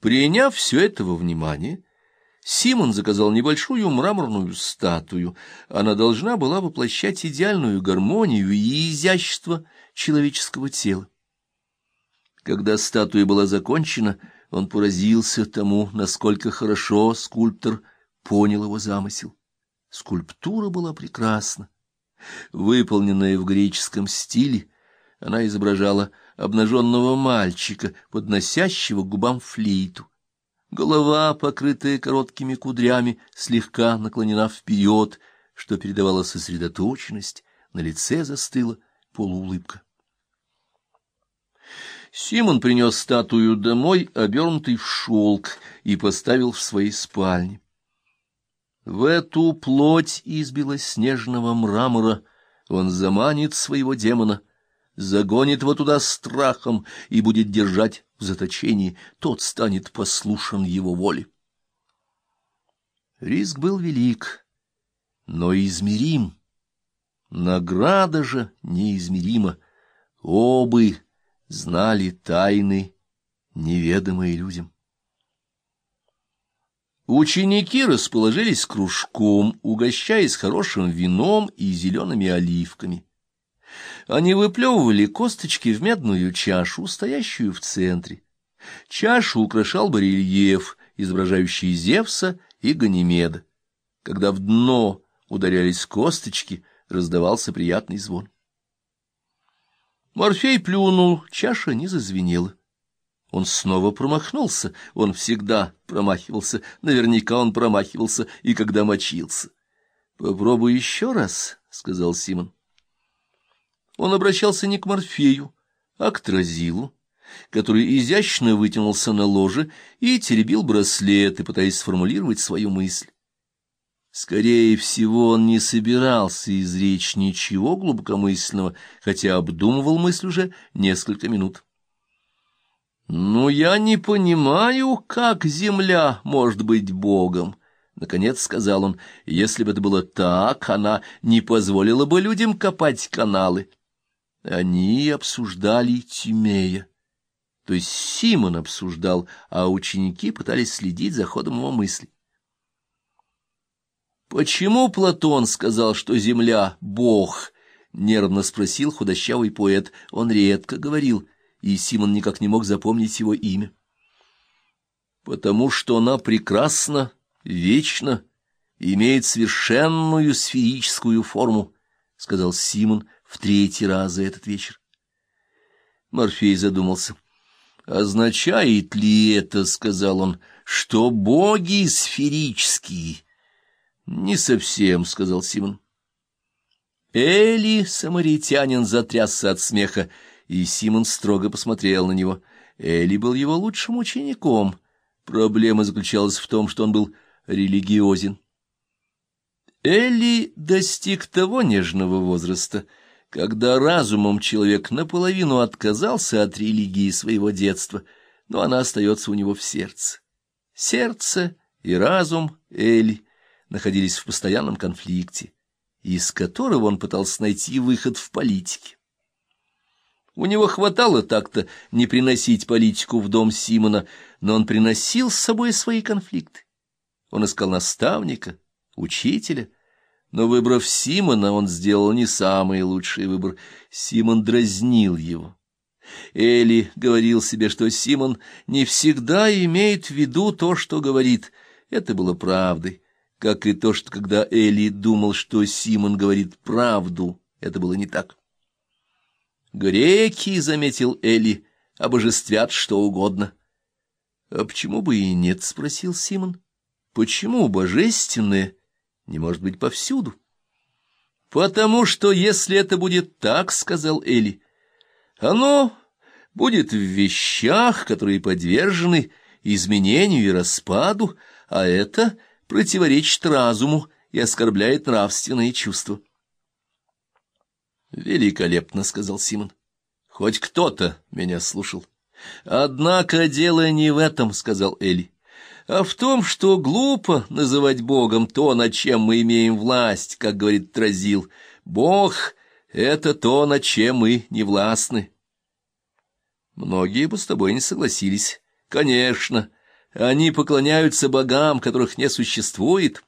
Приняв все это во внимание, Симон заказал небольшую мраморную статую. Она должна была воплощать идеальную гармонию и изящество человеческого тела. Когда статуя была закончена, он поразился тому, насколько хорошо скульптор понял его замысел. Скульптура была прекрасна. Выполненная в греческом стиле, она изображала обнаженного мальчика, подносящего губам флейту. Голова, покрытая короткими кудрями, слегка наклонена вперед, что передавало сосредоточенность, на лице застыла полуулыбка. Симон принес статую домой, обернутый в шелк, и поставил в своей спальне. В эту плоть из белоснежного мрамора он заманит своего демона, загонит его туда страхом и будет держать в заточении, тот станет послушан его воле. Риск был велик, но измерим. Награда же неизмерима. Обы знали тайны, неведомые людям. Ученики расположились кружком, угощаясь хорошим вином и зелеными оливками. Они выплевывали косточки в медную чашу, стоящую в центре. Чашу украшал барельеф, изображающий Зевса и Ганимеда. Когда в дно ударялись косточки, раздавался приятный звон. Морфей плюнул, чаша не зазвенела. Он снова промахнулся, он всегда промахивался, наверняка он промахивался и когда мочился. — Попробуй еще раз, — сказал Симон. Он обращался не к Морфею, а к Тразилу, который изящно вытянулся на ложе и теребил браслеты, пытаясь сформулировать свою мысль. Скорее всего, он не собирался изречь ничего глубокомысленного, хотя обдумывал мысль уже несколько минут. «Ну, я не понимаю, как земля может быть Богом», — наконец сказал он. «Если бы это было так, она не позволила бы людям копать каналы». Они обсуждали Тимея. То есть Симон обсуждал, а ученики пытались следить за ходом его мысли. «Почему Платон сказал, что земля — Бог?» — нервно спросил худощавый поэт. Он редко говорил — и Симон никак не мог запомнить его имя. «Потому что она прекрасна, вечна, имеет совершенную сферическую форму», — сказал Симон в третий раз за этот вечер. Морфей задумался. «Означает ли это, — сказал он, — что боги сферические?» «Не совсем», — сказал Симон. Эли, самаритянин, затрясся от смеха и Симон строго посмотрел на него. Эли был его лучшим учеником. Проблема заключалась в том, что он был религиозен. Эли достиг того нежного возраста, когда разумом человек наполовину отказался от религии своего детства, но она остается у него в сердце. Сердце и разум Эли находились в постоянном конфликте, из которого он пытался найти выход в политике. У него хватало так-то не приносить политику в дом Симона, но он приносил с собой свои конфликты. Он искал наставника, учителя, но, выбрав Симона, он сделал не самый лучший выбор. Симон дразнил его. Эли говорил себе, что Симон не всегда имеет в виду то, что говорит. Это было правдой, как и то, что когда Эли думал, что Симон говорит правду, это было не так. Греки, — заметил Элли, — обожествят что угодно. — А почему бы и нет? — спросил Симон. — Почему божественное не может быть повсюду? — Потому что, если это будет так, — сказал Элли, — оно будет в вещах, которые подвержены изменению и распаду, а это противоречит разуму и оскорбляет нравственные чувства. Великолепно, сказал Симон. Хоть кто-то меня слушал. Однако дело не в этом, сказал Эли, а в том, что глупо называть Богом то, над чем мы имеем власть, как говорит Тразил. Бог — это то, над чем мы не властны. Многие бы с тобой не согласились. Конечно, Они поклоняются богам, которых не существует,